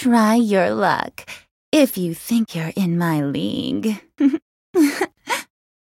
Try your luck if you think you're in my league.